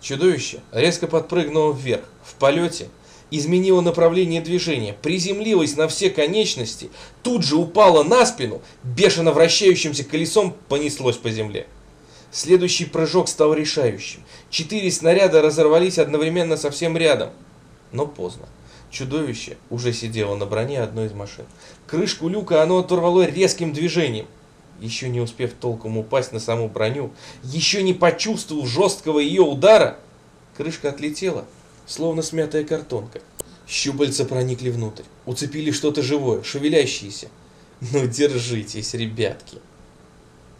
Чудовище резко подпрыгнуло вверх, в полете, изменило направление движения, приземлилось на все конечности, тут же упало на спину, бешено вращающимся колесом понеслось по земле. Следующий прыжок стал решающим. Четыре снаряда разорвались одновременно совсем рядом. Но поздно. Чудовище уже сидело на броне одной из машин. Крышку люка оно оторвало резким движением. Еще не успев толком упасть на саму броню, еще не почувствовав жесткого ее удара, крышка отлетела, словно смятая картонка. Щупальца проникли внутрь, уцепили что-то живое, шевелящееся. Ну держитесь, ребятки.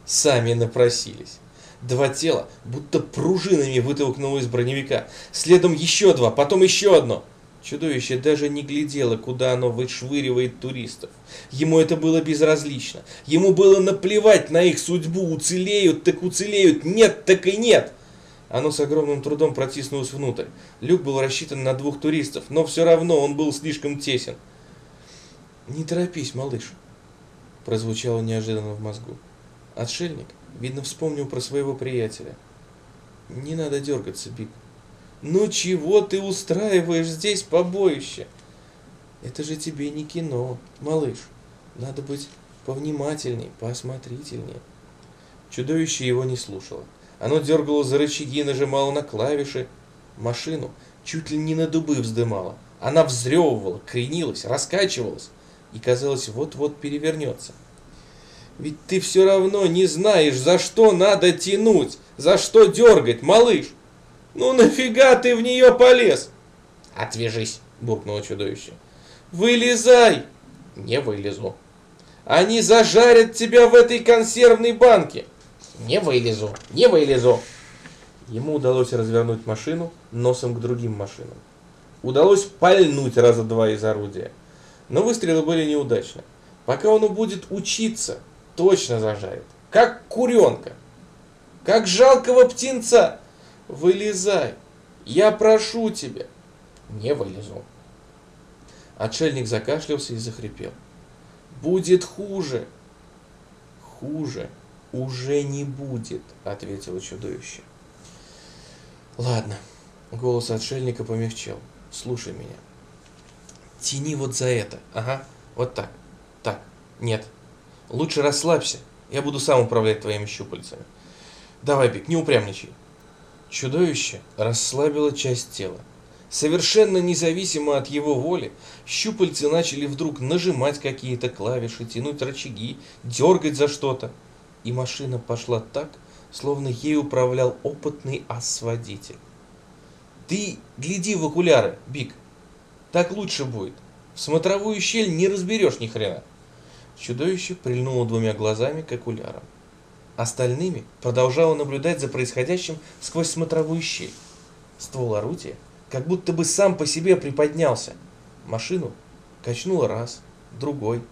Сами напросились. Два тела, будто пружинами вытолкнуло из броневика. Следом еще два, потом еще одно. Чудовище даже не глядело, куда оно вышвыривает туристов. Ему это было безразлично. Ему было наплевать на их судьбу. Уцелеют, так уцелеют. Нет, так и нет. Оно с огромным трудом протиснулось внутрь. Люк был рассчитан на двух туристов, но все равно он был слишком тесен. «Не торопись, малыш», – прозвучало неожиданно в мозгу. Отшельник, видно, вспомнил про своего приятеля. «Не надо дергаться, Биг. Ну чего ты устраиваешь здесь побоище? Это же тебе не кино, малыш. Надо быть повнимательней, поосмотрительнее. Чудовище его не слушало. Оно дергало за рычаги, нажимало на клавиши. Машину чуть ли не на дубы вздымало. Она взрёвывала, кренилась, раскачивалась и, казалось, вот-вот перевернется. Ведь ты все равно не знаешь, за что надо тянуть, за что дергать, малыш. Ну нафига ты в нее полез? Отвяжись, буркнуло чудовище. Вылезай! Не вылезу. Они зажарят тебя в этой консервной банке. Не вылезу, не вылезу. Ему удалось развернуть машину носом к другим машинам. Удалось пальнуть раза два из орудия. Но выстрелы были неудачны. Пока он будет учиться, точно зажарит. Как куренка. Как жалкого птенца. Вылезай. Я прошу тебя. Не вылезу. Отшельник закашлялся и захрипел. Будет хуже. Хуже уже не будет, ответило чудовище. Ладно. Голос отшельника помягчел. Слушай меня. Тяни вот за это. Ага. Вот так. Так. Нет. Лучше расслабься. Я буду сам управлять твоими щупальцами. Давай, Бик, не упрямничай. Чудовище расслабило часть тела. Совершенно независимо от его воли, щупальцы начали вдруг нажимать какие-то клавиши, тянуть рычаги, дергать за что-то. И машина пошла так, словно ей управлял опытный ас-водитель. Ты гляди в окуляры, Биг. Так лучше будет. В смотровую щель не разберешь ни хрена. Чудовище прильнуло двумя глазами к окулярам остальными продолжала наблюдать за происходящим сквозь смотровую щель. Ствол орудия как будто бы сам по себе приподнялся. Машину качнуло раз, другой,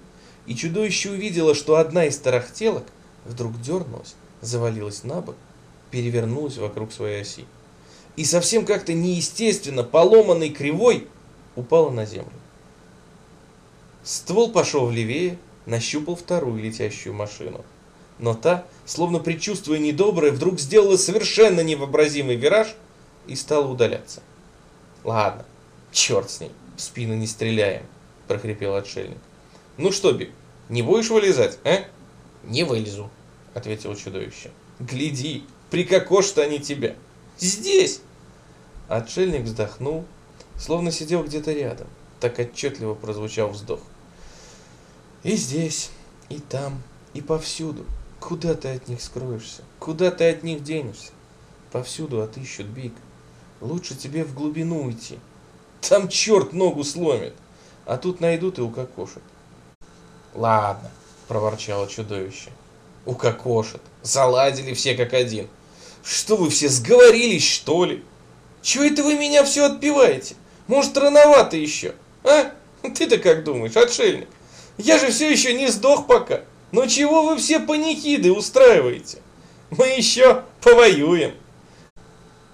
и чудовище увидело, что одна из тарахтелок вдруг дернулась, завалилась на бок, перевернулась вокруг своей оси. И совсем как-то неестественно, поломанной кривой, упала на землю. Ствол пошел влевее, нащупал вторую летящую машину – но та, словно предчувствуя недоброе, вдруг сделала совершенно невообразимый вираж и стала удаляться. «Ладно, черт с ней, в спину не стреляем», – прохрипел отшельник. «Ну что, Биг, не будешь вылезать, а?» «Не вылезу», – ответило чудовище. «Гляди, прикокошат они тебя! Здесь!» Отшельник вздохнул, словно сидел где-то рядом. Так отчетливо прозвучал вздох. «И здесь, и там, и повсюду», Куда ты от них скроешься? Куда ты от них денешься? Повсюду отыщут Биг. Лучше тебе в глубину уйти. Там черт ногу сломит. А тут найдут и укокошат. Ладно, проворчало чудовище. Укокошат. Заладили все как один. Что вы все сговорились, что ли? Чего это вы меня все отпиваете? Может, рановато еще? А? Ты-то как думаешь, отшельник? Я же все еще не сдох пока. Ну чего вы все панихиды устраиваете? Мы еще повоюем.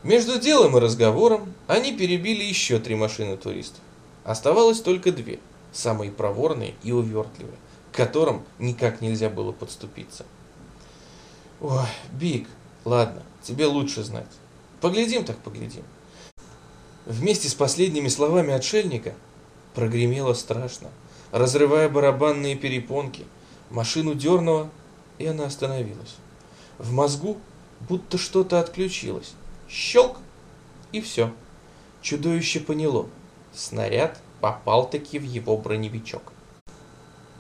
Между делом и разговором они перебили еще три машины туристов. Оставалось только две, самые проворные и увертливые, к которым никак нельзя было подступиться. Ой, Биг, ладно, тебе лучше знать. Поглядим так поглядим. Вместе с последними словами отшельника прогремело страшно, разрывая барабанные перепонки. Машину дернуло, и она остановилась. В мозгу будто что-то отключилось. Щелк, и все. Чудовище поняло. Снаряд попал-таки в его броневичок.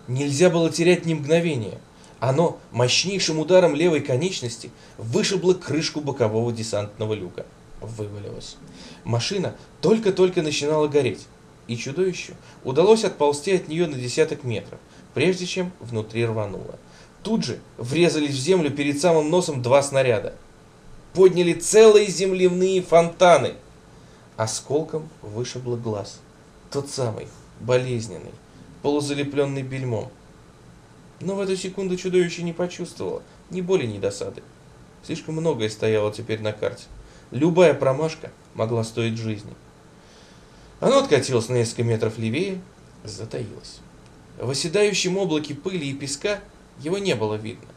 Нельзя было терять ни мгновения. Оно мощнейшим ударом левой конечности вышибло крышку бокового десантного люка. Вывалилось. Машина только-только начинала гореть, и чудовищу удалось отползти от нее на десяток метров, прежде чем внутри рвануло. Тут же врезались в землю перед самым носом два снаряда. Подняли целые земляные фонтаны. Осколком вышибло глаз. Тот самый, болезненный, полузалепленный бельмом. Но в эту секунду чудовище не почувствовало ни боли, ни досады. Слишком многое стояло теперь на карте. Любая промашка могла стоить жизни. Оно откатилось на несколько метров левее, затаилось. В оседающем облаке пыли и песка его не было видно.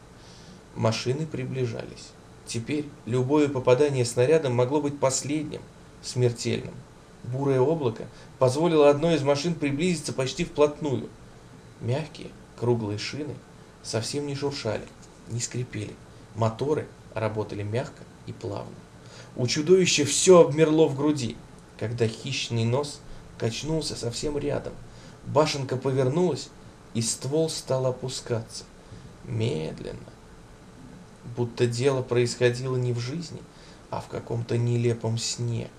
Машины приближались. Теперь любое попадание снарядом могло быть последним, смертельным. Бурое облако позволило одной из машин приблизиться почти вплотную. Мягкие, круглые шины совсем не шуршали, не скрипели. Моторы работали мягко и плавно. У чудовища все обмерло в груди, когда хищный нос качнулся совсем рядом. Башенка повернулась, и ствол стал опускаться. Медленно. Будто дело происходило не в жизни, а в каком-то нелепом сне.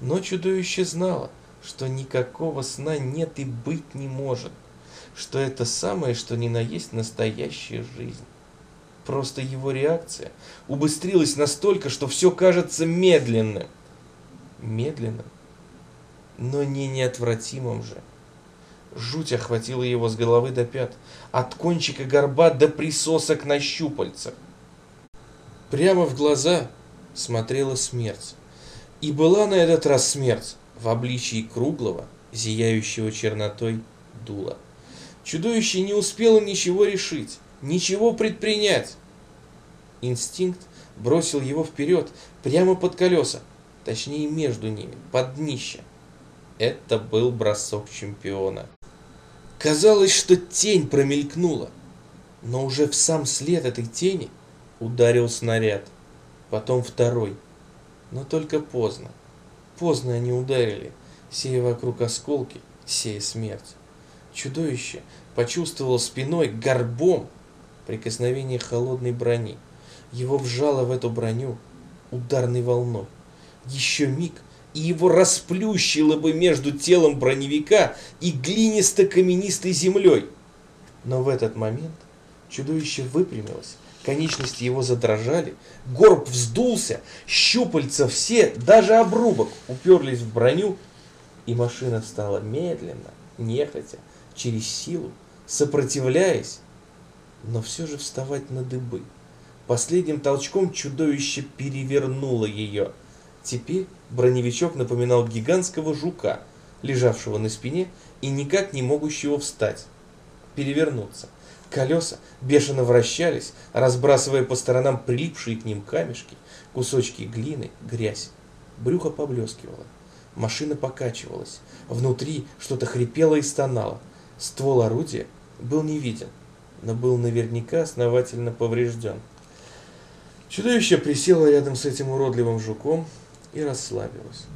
Но чудовище знало, что никакого сна нет и быть не может, что это самое, что ни на есть настоящая жизнь. Просто его реакция убыстрилась настолько, что все кажется медленным. Медленным, но не неотвратимым же. Жуть охватила его с головы до пят, от кончика горба до присосок на щупальцах. Прямо в глаза смотрела смерть. И была на этот раз смерть в обличии круглого, зияющего чернотой дула. Чудовище не успело ничего решить, ничего предпринять. Инстинкт бросил его вперед, прямо под колеса, точнее между ними, под днище. Это был бросок чемпиона. Казалось, что тень промелькнула, но уже в сам след этой тени ударил снаряд, потом второй – но только поздно. Поздно они ударили, сея вокруг осколки, сея смерть. Чудовище почувствовало спиной горбом прикосновение холодной брони. Его вжало в эту броню ударной волной. Еще миг, и его расплющило бы между телом броневика и глинисто-каменистой землей. Но в этот момент чудовище выпрямилось Конечности его задрожали, горб вздулся, щупальца все, даже обрубок уперлись в броню, и машина стала медленно, нехотя, через силу, сопротивляясь, но все же вставать на дыбы. Последним толчком чудовище перевернуло ее. Теперь броневичок напоминал гигантского жука, лежавшего на спине и никак не могущего встать, перевернуться. Колеса бешено вращались, разбрасывая по сторонам прилипшие к ним камешки, кусочки глины, грязь. Брюхо поблескивало. Машина покачивалась. Внутри что-то хрипело и стонало. Ствол орудия был не виден, но был наверняка основательно поврежден. Чудовище присело рядом с этим уродливым жуком и расслабилось.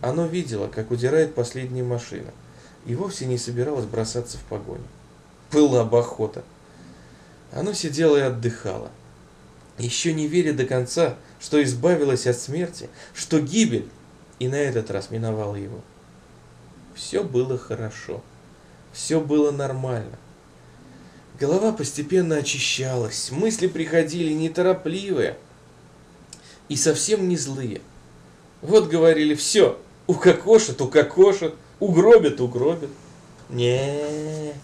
Оно видело, как удирает последняя машина, и вовсе не собиралось бросаться в погоню. Была бы охота. Оно сидело и отдыхало, еще не веря до конца, что избавилось от смерти, что гибель, и на этот раз миновала его. Все было хорошо, все было нормально. Голова постепенно очищалась, мысли приходили неторопливые и совсем не злые. Вот говорили, все, укокошат, укокошат, угробят, угробят. Не,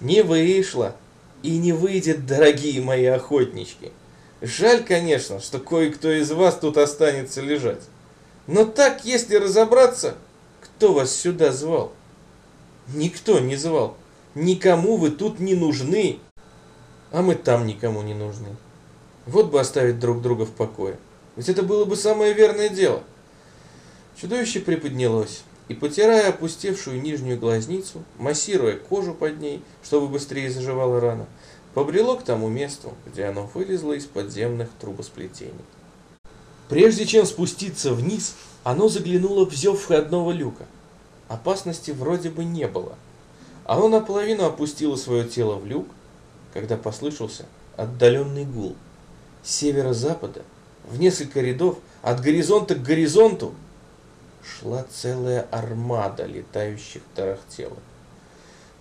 не вышло. И не выйдет, дорогие мои охотнички. Жаль, конечно, что кое-кто из вас тут останется лежать. Но так, если разобраться, кто вас сюда звал? Никто не звал. Никому вы тут не нужны. А мы там никому не нужны. Вот бы оставить друг друга в покое. Ведь это было бы самое верное дело. Чудовище приподнялось и, потирая опустевшую нижнюю глазницу, массируя кожу под ней, чтобы быстрее заживала рана, побрело к тому месту, где оно вылезло из подземных трубосплетений. Прежде чем спуститься вниз, оно заглянуло в зев входного люка. Опасности вроде бы не было. Оно наполовину опустило свое тело в люк, когда послышался отдаленный гул. С северо-запада, в несколько рядов, от горизонта к горизонту, шла целая армада летающих тарахтелок.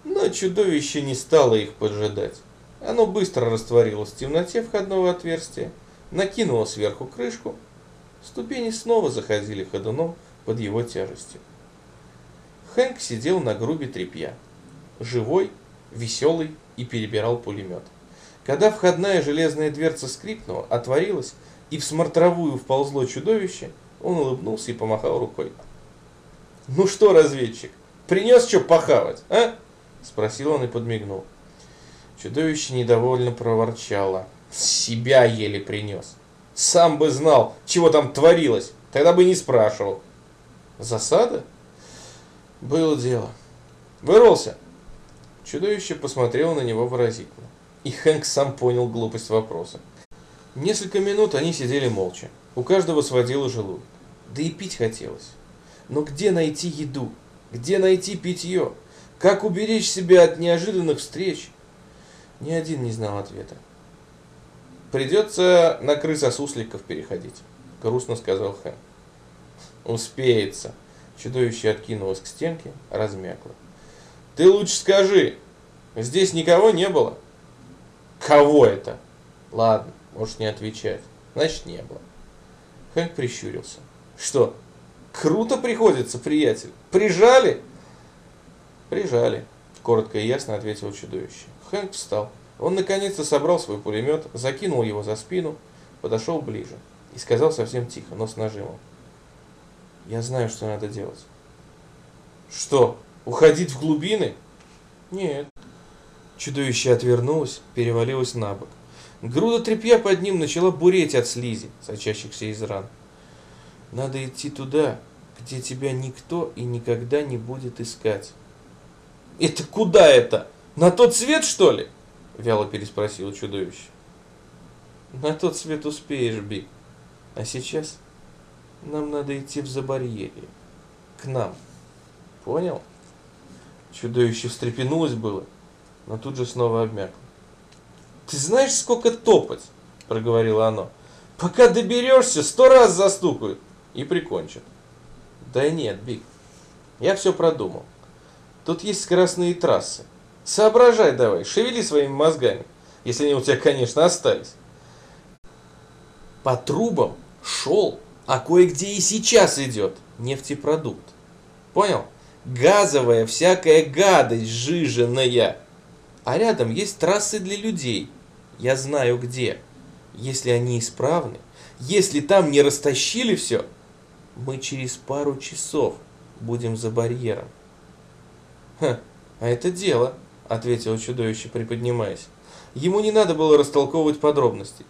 Но чудовище не стало их поджидать. Оно быстро растворилось в темноте входного отверстия, накинуло сверху крышку, ступени снова заходили ходуном под его тяжестью. Хэнк сидел на грубе тряпья, живой, веселый и перебирал пулемет. Когда входная железная дверца скрипнула, отворилась, и в смотровую вползло чудовище, он улыбнулся и помахал рукой. «Ну что, разведчик, принес что похавать, а?» Спросил он и подмигнул. Чудовище недовольно проворчало. Себя еле принес. Сам бы знал, чего там творилось, тогда бы не спрашивал. Засада? Было дело. Вырвался. Чудовище посмотрело на него выразительно. И Хэнк сам понял глупость вопроса. Несколько минут они сидели молча. У каждого сводило желудок. Да и пить хотелось. Но где найти еду? Где найти питье? Как уберечь себя от неожиданных встреч? Ни один не знал ответа. «Придется на крысосусликов переходить», — грустно сказал Хэн. «Успеется». Чудовище откинулось к стенке, размякло. «Ты лучше скажи, здесь никого не было?» «Кого это?» «Ладно, можешь не отвечать. Значит, не было». Хэнк прищурился. «Что, круто приходится, приятель? Прижали?» «Прижали», — коротко и ясно ответил чудовище. Хэнк встал. Он наконец-то собрал свой пулемет, закинул его за спину, подошел ближе и сказал совсем тихо, но с нажимом. «Я знаю, что надо делать». «Что, уходить в глубины?» «Нет». Чудовище отвернулось, перевалилось на бок. Груда тряпья под ним начала буреть от слизи, сочащихся из ран. «Надо идти туда, где тебя никто и никогда не будет искать». «Это куда это?» На тот свет, что ли? Вяло переспросил чудовище. На тот свет успеешь, Биг. А сейчас нам надо идти в забарьерье. К нам. Понял? Чудовище встрепенулось было, но тут же снова обмякло. Ты знаешь, сколько топать? Проговорило оно. Пока доберешься, сто раз застукают и прикончат. Да нет, Биг, я все продумал. Тут есть скоростные трассы. Соображай давай, шевели своими мозгами, если они у тебя, конечно, остались. По трубам шел, а кое-где и сейчас идет нефтепродукт. Понял? Газовая всякая гадость жиженная. А рядом есть трассы для людей. Я знаю где. Если они исправны, если там не растащили все, мы через пару часов будем за барьером. Ха, а это дело ответило чудовище, приподнимаясь. Ему не надо было растолковывать подробности.